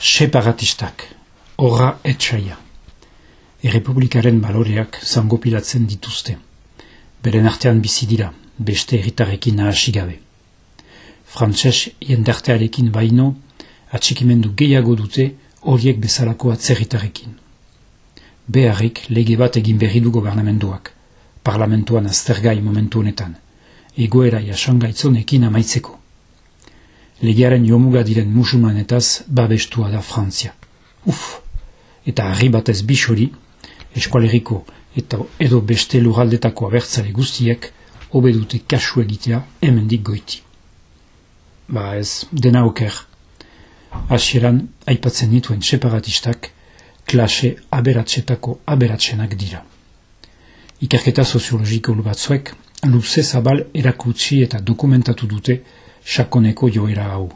Separatistak, horra etxaia. Errepublikaren baloreak zangopilatzen dituzte. Beren artean bizi dira, beste erritarekin nahasi gabe. Frantses jendartearekin baino, atxikimendu gehiago dute horiek bezalako atzerritarekin. Beharrik lege bat egin berri du gobernamenduak, parlamentuan aztergai momentu honetan, egoera jasongaitzonekin amaitzeko legearen jomuga diren musulmanetaz babestua da Frantzia. Uf! Eta harri batez bisori, eskualeriko eta edo beste luraldetako abertzale guztiek obedute kasu egitea hemendik goiti. Ba ez, dena oker. Asieran, aipatzen dituen separatistak, klase aberatsetako aberatsenak dira. Ikerketa soziologiko batzuek, luze zabal erakutsi eta dokumentatu dute sakoneko joera hau.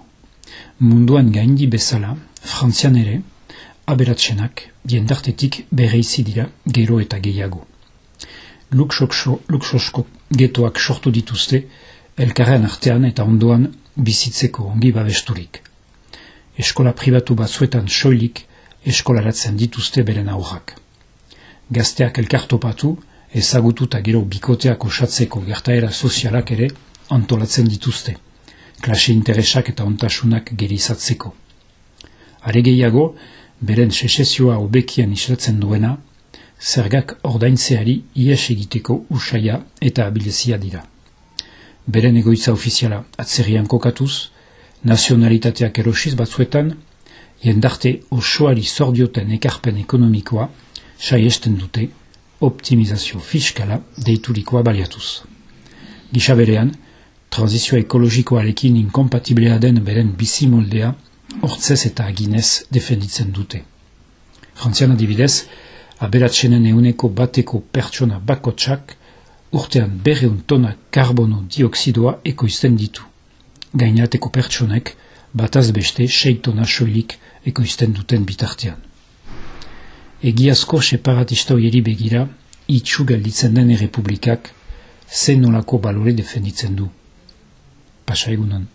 Munduan gaindi bezala, frantzian ere, aberatzenak diendartetik bereizi dira gero eta gehiago. Luxosko getoak sortu dituzte, elkarrean artean eta ondoan bizitzeko ongi babesturik. Eskola pribatu batzuetan soilik eskolaratzen dituzte beren aurrak. Gazteak elkartopatu, ezagutu eta gero bikoteak osatzeko gertaera sozialak ere antolatzen dituzte klase interesak eta ontasunak gerizatzeko. Are gehiago, beren sesezioa obekien islatzen duena, zergak ordaintzeari ies egiteko usaia eta abilezia dira. Beren egoitza ofiziala atzerian kokatuz, nazionalitateak erosiz batzuetan, jendarte osoari zordioten ekarpen ekonomikoa, saiesten dute, optimizazio fiskala deiturikoa baliatuz. Gisa berean, transizio ekologikoarekin inkompatiblea den beren bizimoldea hortzez eta aginez defenditzen dute. Frantzian adibidez, aberatsenen euneko bateko pertsona bakotsak urtean berreun tona karbono dioksidoa ekoizten ditu. Gainateko pertsonek bataz beste sei tona soilik ekoizten duten bitartean. Egiazko separatista hoieri begira, itxu galditzen den errepublikak zen nolako balore defenditzen du. Pashayunan